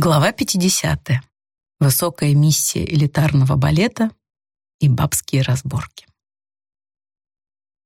Глава 50. Высокая миссия элитарного балета и бабские разборки.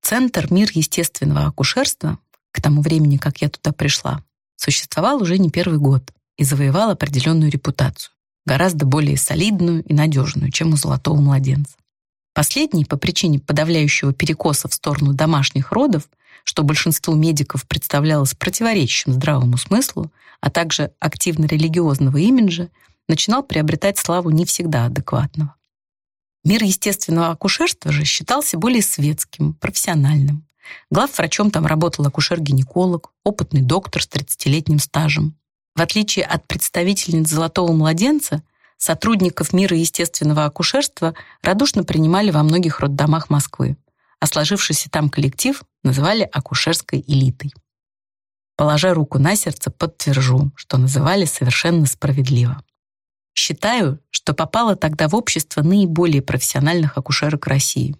Центр «Мир естественного акушерства» к тому времени, как я туда пришла, существовал уже не первый год и завоевал определенную репутацию, гораздо более солидную и надежную, чем у золотого младенца. Последний, по причине подавляющего перекоса в сторону домашних родов, что большинству медиков представлялось противоречащим здравому смыслу, а также активно-религиозного имиджа, начинал приобретать славу не всегда адекватного. Мир естественного акушерства же считался более светским, профессиональным. Главврачом там работал акушер-гинеколог, опытный доктор с 30-летним стажем. В отличие от представительниц «Золотого младенца», сотрудников мира естественного акушерства радушно принимали во многих роддомах Москвы, а сложившийся там коллектив называли акушерской элитой. Положа руку на сердце, подтвержу, что называли совершенно справедливо. Считаю, что попала тогда в общество наиболее профессиональных акушерок России.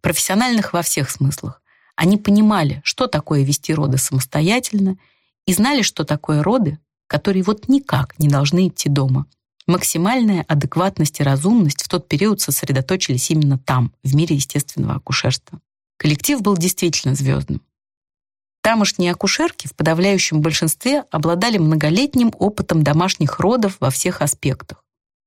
Профессиональных во всех смыслах. Они понимали, что такое вести роды самостоятельно, и знали, что такое роды, которые вот никак не должны идти дома. Максимальная адекватность и разумность в тот период сосредоточились именно там, в мире естественного акушерства. Коллектив был действительно звездным. Тамошние акушерки в подавляющем большинстве обладали многолетним опытом домашних родов во всех аспектах.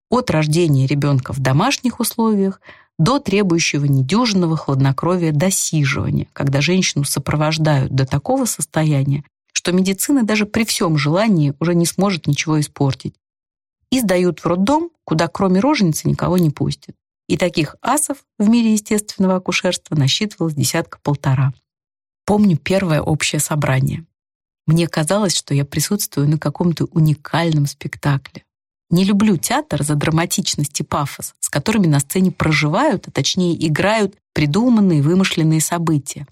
От рождения ребенка в домашних условиях до требующего недюжинного хладнокровия досиживания, когда женщину сопровождают до такого состояния, что медицина даже при всем желании уже не сможет ничего испортить. И сдают в роддом, куда кроме роженицы никого не пустят. И таких асов в мире естественного акушерства насчитывалось десятка-полтора. Помню первое общее собрание. Мне казалось, что я присутствую на каком-то уникальном спектакле. Не люблю театр за драматичность и пафос, с которыми на сцене проживают, а точнее играют придуманные вымышленные события.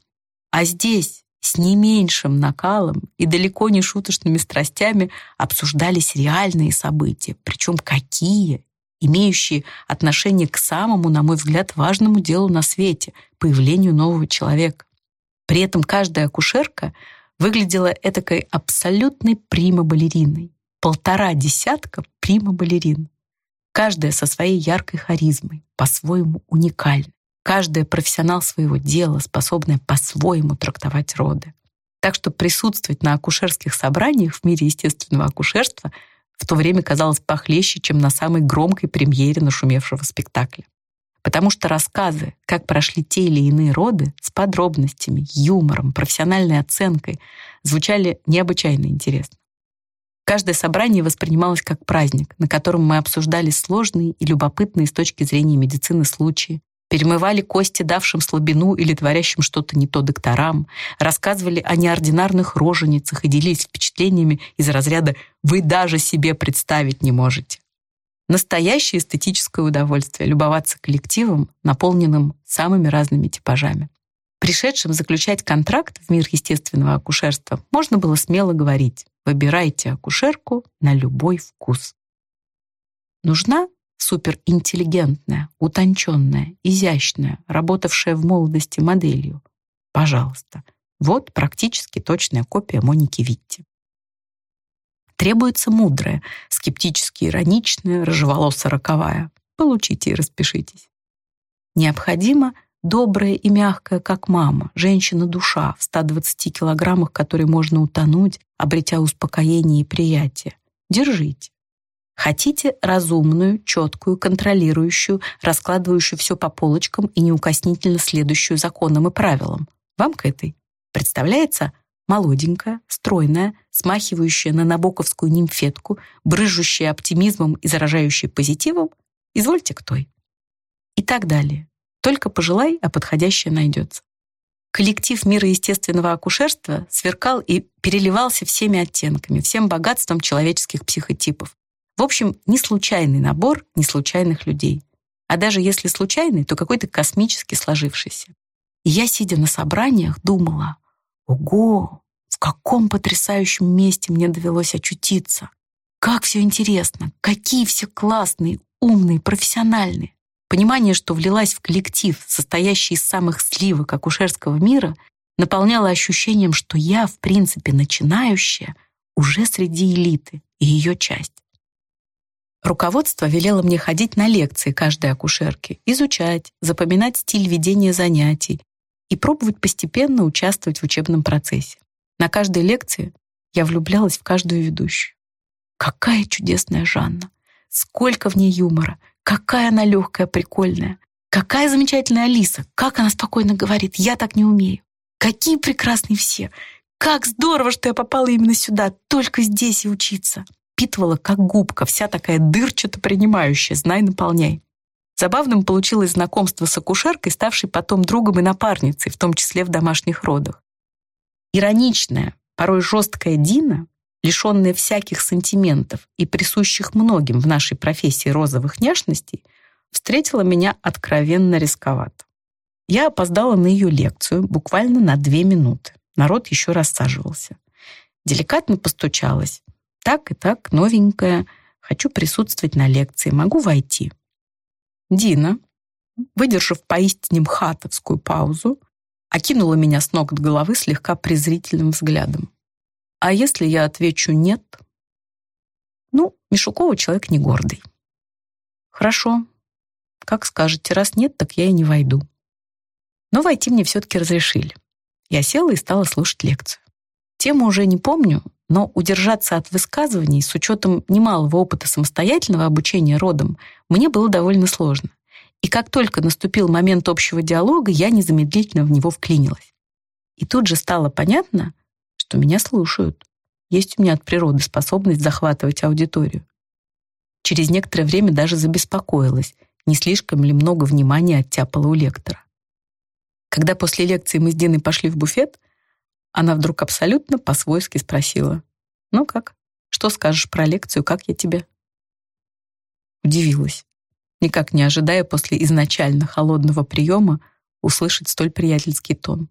А здесь с не меньшим накалом и далеко не шуточными страстями обсуждались реальные события, причем какие имеющие отношение к самому, на мой взгляд, важному делу на свете — появлению нового человека. При этом каждая акушерка выглядела этакой абсолютной прима-балериной. Полтора десятка прима-балерин. Каждая со своей яркой харизмой, по-своему уникальной. Каждая профессионал своего дела, способная по-своему трактовать роды. Так что присутствовать на акушерских собраниях в мире естественного акушерства в то время казалось похлеще, чем на самой громкой премьере нашумевшего спектакля. Потому что рассказы, как прошли те или иные роды, с подробностями, юмором, профессиональной оценкой, звучали необычайно интересно. Каждое собрание воспринималось как праздник, на котором мы обсуждали сложные и любопытные с точки зрения медицины случаи, перемывали кости давшим слабину или творящим что-то не то докторам, рассказывали о неординарных роженицах и делились впечатлениями из разряда «вы даже себе представить не можете». Настоящее эстетическое удовольствие — любоваться коллективом, наполненным самыми разными типажами. Пришедшим заключать контракт в мир естественного акушерства можно было смело говорить «выбирайте акушерку на любой вкус». Нужна суперинтеллигентная, утонченная, изящная, работавшая в молодости моделью. Пожалуйста, вот практически точная копия Моники Витти. Требуется мудрая, скептически ироничная, рыжеволосо-роковая. Получите и распишитесь. Необходимо добрая и мягкая, как мама, женщина-душа в 120 килограммах, которой можно утонуть, обретя успокоение и приятие. Держите. Хотите разумную, четкую, контролирующую, раскладывающую все по полочкам и неукоснительно следующую законам и правилам? Вам к этой представляется молоденькая, стройная, смахивающая на набоковскую нимфетку, брыжущая оптимизмом и заражающая позитивом? Извольте к той. И так далее. Только пожелай, а подходящее найдется. Коллектив мира естественного акушерства сверкал и переливался всеми оттенками, всем богатством человеческих психотипов. В общем, не случайный набор неслучайных людей. А даже если случайный, то какой-то космически сложившийся. И я, сидя на собраниях, думала, ого, в каком потрясающем месте мне довелось очутиться. Как все интересно, какие все классные, умные, профессиональные. Понимание, что влилась в коллектив, состоящий из самых сливок акушерского мира, наполняло ощущением, что я, в принципе, начинающая, уже среди элиты, и ее часть. Руководство велело мне ходить на лекции каждой акушерки, изучать, запоминать стиль ведения занятий и пробовать постепенно участвовать в учебном процессе. На каждой лекции я влюблялась в каждую ведущую. Какая чудесная Жанна! Сколько в ней юмора! Какая она легкая, прикольная! Какая замечательная Алиса! Как она спокойно говорит! Я так не умею! Какие прекрасные все! Как здорово, что я попала именно сюда, только здесь и учиться! Впитывала, как губка, вся такая дырчато принимающая, знай, наполняй. Забавным получилось знакомство с акушеркой, ставшей потом другом и напарницей, в том числе в домашних родах. Ироничная, порой жесткая Дина, лишенная всяких сантиментов и присущих многим в нашей профессии розовых няшностей, встретила меня откровенно рисковато. Я опоздала на ее лекцию буквально на две минуты. Народ еще рассаживался. Деликатно постучалась. Так и так, новенькая. Хочу присутствовать на лекции. Могу войти. Дина, выдержав поистине мхатовскую паузу, окинула меня с ног до головы слегка презрительным взглядом. А если я отвечу «нет»? Ну, Мишукова человек не гордый. Хорошо. Как скажете, раз нет, так я и не войду. Но войти мне все-таки разрешили. Я села и стала слушать лекцию. Тему уже не помню, но удержаться от высказываний с учетом немалого опыта самостоятельного обучения родом мне было довольно сложно. И как только наступил момент общего диалога, я незамедлительно в него вклинилась. И тут же стало понятно, что меня слушают. Есть у меня от природы способность захватывать аудиторию. Через некоторое время даже забеспокоилась, не слишком ли много внимания оттяпала у лектора. Когда после лекции мы с Диной пошли в буфет, она вдруг абсолютно по-свойски спросила, «Ну как? Что скажешь про лекцию, как я тебе?» Удивилась никак не ожидая после изначально холодного приема услышать столь приятельский тон.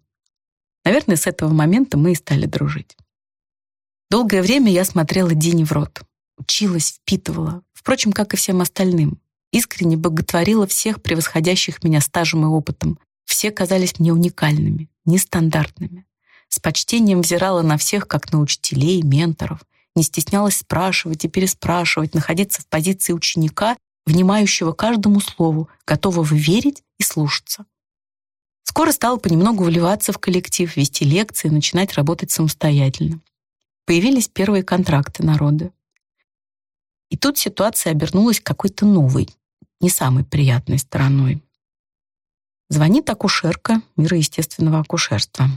Наверное, с этого момента мы и стали дружить. Долгое время я смотрела Дине в рот, училась, впитывала, впрочем, как и всем остальным. Искренне боготворила всех превосходящих меня стажем и опытом. Все казались мне уникальными, нестандартными. С почтением взирала на всех, как на учителей, менторов, не стеснялась спрашивать и переспрашивать, находиться в позиции ученика внимающего каждому слову, готового верить и слушаться. Скоро стал понемногу вливаться в коллектив, вести лекции, начинать работать самостоятельно. Появились первые контракты народа. И тут ситуация обернулась какой-то новой, не самой приятной стороной. Звонит акушерка мира естественного акушерства.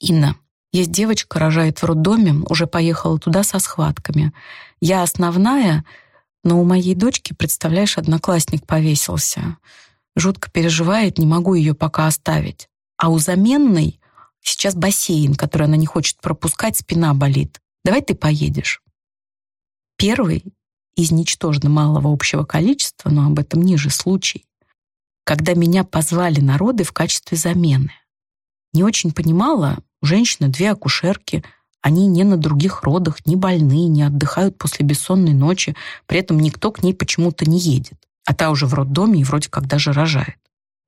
«Инна, есть девочка, рожает в роддоме, уже поехала туда со схватками. Я основная, но у моей дочки, представляешь, одноклассник повесился. Жутко переживает, не могу ее пока оставить. А у заменной сейчас бассейн, который она не хочет пропускать, спина болит. Давай ты поедешь. Первый из ничтожно малого общего количества, но об этом ниже случай, когда меня позвали народы в качестве замены. Не очень понимала, у женщины две акушерки — они не на других родах, не больны, не отдыхают после бессонной ночи, при этом никто к ней почему-то не едет. А та уже в роддоме и вроде как даже рожает.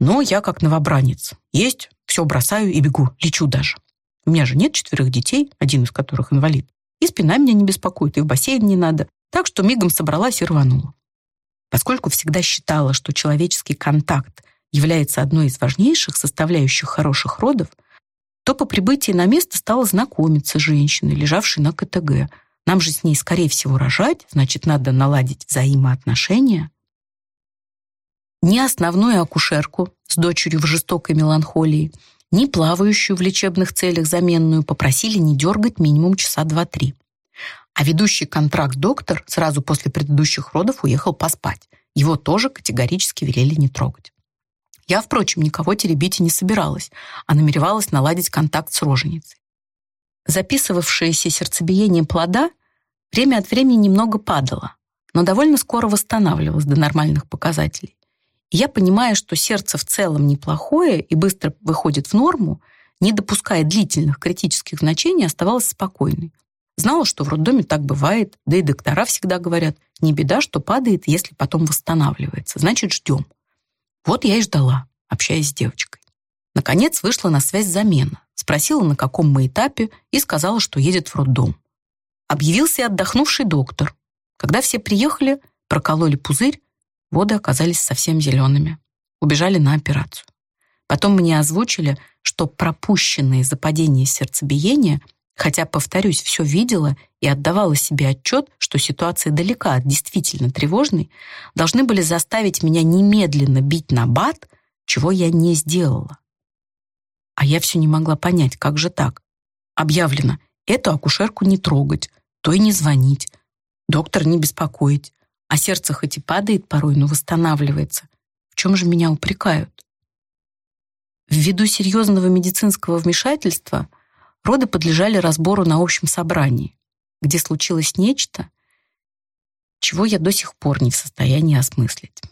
Но я как новобранец. Есть, все бросаю и бегу, лечу даже. У меня же нет четверых детей, один из которых инвалид. И спина меня не беспокоит, и в бассейн не надо. Так что мигом собралась и рванула. Поскольку всегда считала, что человеческий контакт является одной из важнейших составляющих хороших родов, то по прибытии на место стала знакомиться с женщиной, лежавшей на КТГ. Нам же с ней, скорее всего, рожать, значит, надо наладить взаимоотношения. Ни основную акушерку с дочерью в жестокой меланхолии, ни плавающую в лечебных целях заменную попросили не дергать минимум часа два-три. А ведущий контракт доктор сразу после предыдущих родов уехал поспать. Его тоже категорически велели не трогать. Я, впрочем, никого теребить и не собиралась, а намеревалась наладить контакт с роженицей. Записывавшееся сердцебиение плода время от времени немного падало, но довольно скоро восстанавливалось до нормальных показателей. И я, понимая, что сердце в целом неплохое и быстро выходит в норму, не допуская длительных критических значений, оставалась спокойной. Знала, что в роддоме так бывает, да и доктора всегда говорят, не беда, что падает, если потом восстанавливается, значит, ждем. Вот я и ждала, общаясь с девочкой. Наконец вышла на связь замена, спросила, на каком мы этапе, и сказала, что едет в роддом. Объявился отдохнувший доктор. Когда все приехали, прокололи пузырь, воды оказались совсем зелеными. Убежали на операцию. Потом мне озвучили, что пропущенные из-за падения сердцебиения, хотя, повторюсь, все видела и отдавала себе отчет, что ситуация далека от действительно тревожной, должны были заставить меня немедленно бить на бат, чего я не сделала. А я все не могла понять, как же так. Объявлено, эту акушерку не трогать, то и не звонить, доктор не беспокоить, а сердце хоть и падает порой, но восстанавливается. В чем же меня упрекают? Ввиду серьезного медицинского вмешательства роды подлежали разбору на общем собрании, где случилось нечто, чего я до сих пор не в состоянии осмыслить.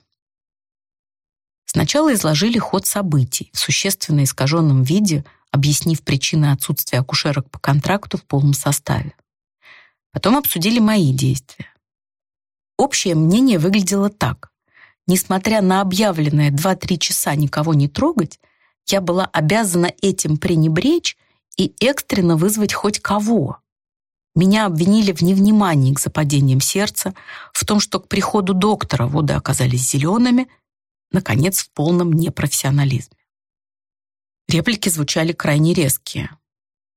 Сначала изложили ход событий в существенно искаженном виде, объяснив причины отсутствия акушерок по контракту в полном составе. Потом обсудили мои действия. Общее мнение выглядело так. Несмотря на объявленное 2-3 часа никого не трогать, я была обязана этим пренебречь и экстренно вызвать хоть кого. Меня обвинили в невнимании к западениям сердца, в том, что к приходу доктора воды оказались зелеными – наконец, в полном непрофессионализме. Реплики звучали крайне резкие.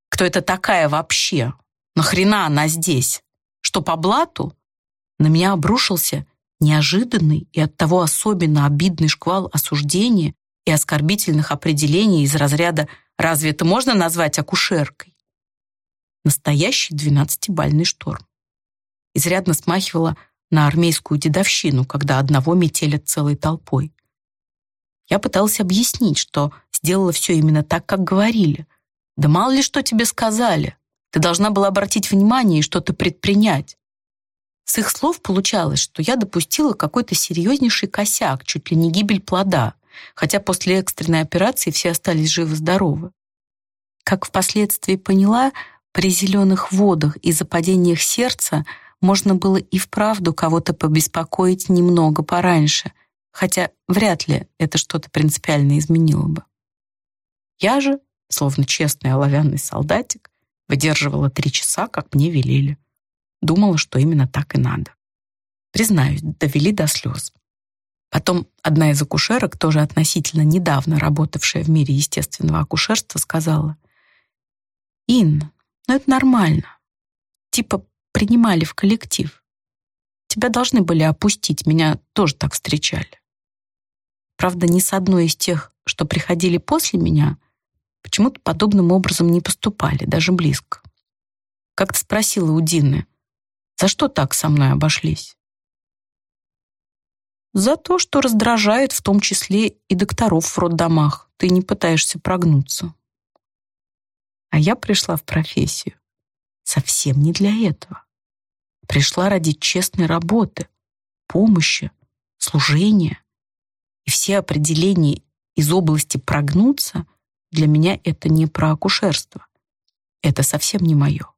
«Кто это такая вообще? Нахрена она здесь? Что, по блату?» На меня обрушился неожиданный и оттого особенно обидный шквал осуждения и оскорбительных определений из разряда «разве это можно назвать акушеркой?» Настоящий двенадцатибальный шторм. Изрядно смахивало на армейскую дедовщину, когда одного метелят целой толпой. Я пытался объяснить, что сделала все именно так, как говорили. Да мало ли что тебе сказали. Ты должна была обратить внимание и что-то предпринять. С их слов получалось, что я допустила какой-то серьезнейший косяк, чуть ли не гибель плода, хотя после экстренной операции все остались живы-здоровы. Как впоследствии поняла, при зеленых водах и западениях сердца можно было и вправду кого-то побеспокоить немного пораньше, хотя вряд ли это что-то принципиально изменило бы. Я же, словно честный оловянный солдатик, выдерживала три часа, как мне велели. Думала, что именно так и надо. Признаюсь, довели до слез. Потом одна из акушерок, тоже относительно недавно работавшая в мире естественного акушерства, сказала, «Инна, ну это нормально. Типа принимали в коллектив. Тебя должны были опустить, меня тоже так встречали. Правда, ни с одной из тех, что приходили после меня, почему-то подобным образом не поступали, даже близко. Как-то спросила у Дины, за что так со мной обошлись? За то, что раздражает в том числе и докторов в роддомах. Ты не пытаешься прогнуться. А я пришла в профессию совсем не для этого. Пришла ради честной работы, помощи, служения. И все определения из области прогнуться для меня это не про акушерство. Это совсем не мое.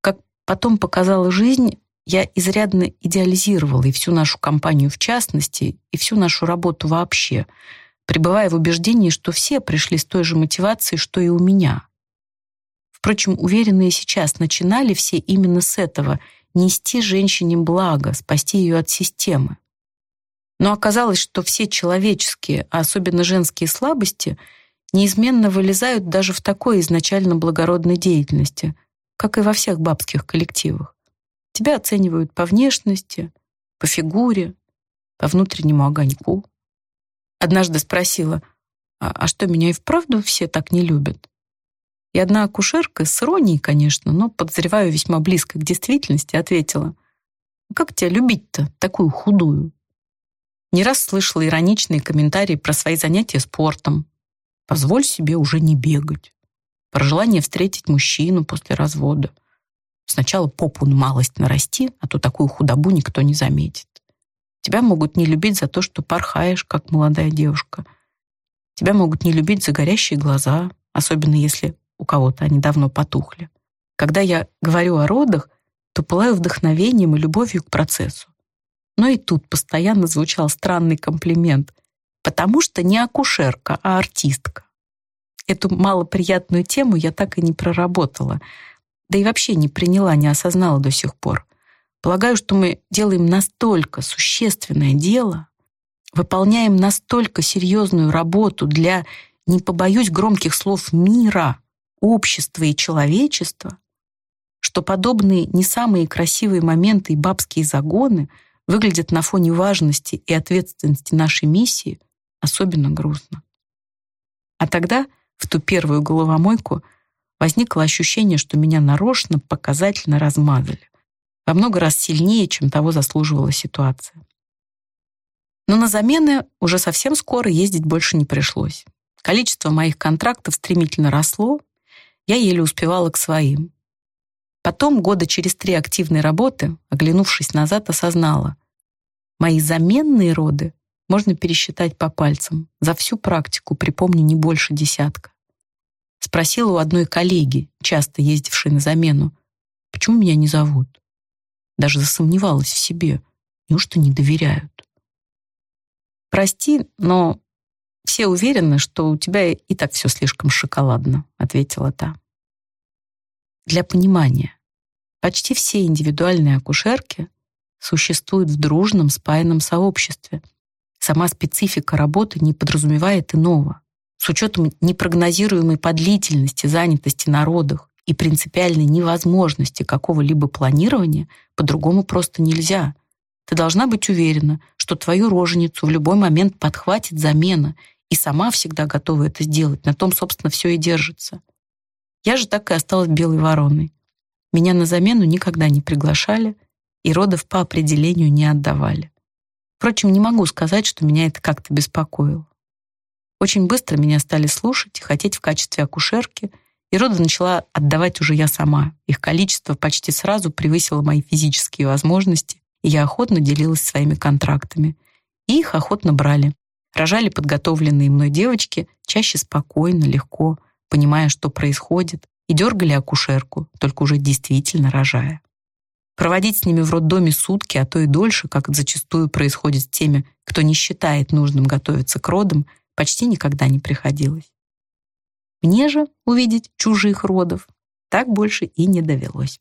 Как потом показала жизнь, я изрядно идеализировала и всю нашу компанию в частности, и всю нашу работу вообще, пребывая в убеждении, что все пришли с той же мотивацией, что и у меня. Впрочем, уверенные сейчас начинали все именно с этого — нести женщине благо, спасти ее от системы. Но оказалось, что все человеческие, а особенно женские слабости неизменно вылезают даже в такой изначально благородной деятельности, как и во всех бабских коллективах. Тебя оценивают по внешности, по фигуре, по внутреннему огоньку. Однажды спросила, а, а что, меня и вправду все так не любят? И одна акушерка, с иронией, конечно, но, подозреваю, весьма близко к действительности, ответила, «Как тебя любить-то, такую худую?» Не раз слышала ироничные комментарии про свои занятия спортом. Позволь себе уже не бегать. Про желание встретить мужчину после развода. Сначала попу малость нарасти, а то такую худобу никто не заметит. Тебя могут не любить за то, что порхаешь, как молодая девушка. Тебя могут не любить за горящие глаза, особенно если у кого-то они давно потухли. Когда я говорю о родах, то пылаю вдохновением и любовью к процессу. Но и тут постоянно звучал странный комплимент, потому что не акушерка, а артистка. Эту малоприятную тему я так и не проработала. Да и вообще не приняла, не осознала до сих пор. Полагаю, что мы делаем настолько существенное дело, выполняем настолько серьезную работу для, не побоюсь громких слов, мира, общества и человечества, что подобные не самые красивые моменты и бабские загоны выглядят на фоне важности и ответственности нашей миссии особенно грустно. А тогда, в ту первую головомойку, возникло ощущение, что меня нарочно показательно размазали. Во много раз сильнее, чем того заслуживала ситуация. Но на замены уже совсем скоро ездить больше не пришлось. Количество моих контрактов стремительно росло, я еле успевала к своим. Потом, года через три активной работы, оглянувшись назад, осознала. Мои заменные роды можно пересчитать по пальцам. За всю практику припомню не больше десятка. Спросила у одной коллеги, часто ездившей на замену, почему меня не зовут. Даже засомневалась в себе. Неужто не доверяют? «Прости, но все уверены, что у тебя и так все слишком шоколадно», ответила та. Для понимания, почти все индивидуальные акушерки существуют в дружном спаянном сообществе. Сама специфика работы не подразумевает иного. С учетом непрогнозируемой подлительности занятости на родах и принципиальной невозможности какого-либо планирования, по-другому просто нельзя. Ты должна быть уверена, что твою роженицу в любой момент подхватит замена и сама всегда готова это сделать. На том, собственно, все и держится. Я же так и осталась белой вороной. Меня на замену никогда не приглашали и родов по определению не отдавали. Впрочем, не могу сказать, что меня это как-то беспокоило. Очень быстро меня стали слушать хотеть в качестве акушерки, и роды начала отдавать уже я сама. Их количество почти сразу превысило мои физические возможности, и я охотно делилась своими контрактами. И их охотно брали. Рожали подготовленные мной девочки чаще спокойно, легко, понимая, что происходит, и дергали акушерку, только уже действительно рожая. Проводить с ними в роддоме сутки, а то и дольше, как зачастую происходит с теми, кто не считает нужным готовиться к родам, почти никогда не приходилось. Мне же увидеть чужих родов так больше и не довелось.